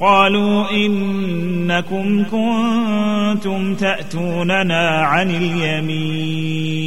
قالوا إنكم كنتم تأتوننا عن اليمين.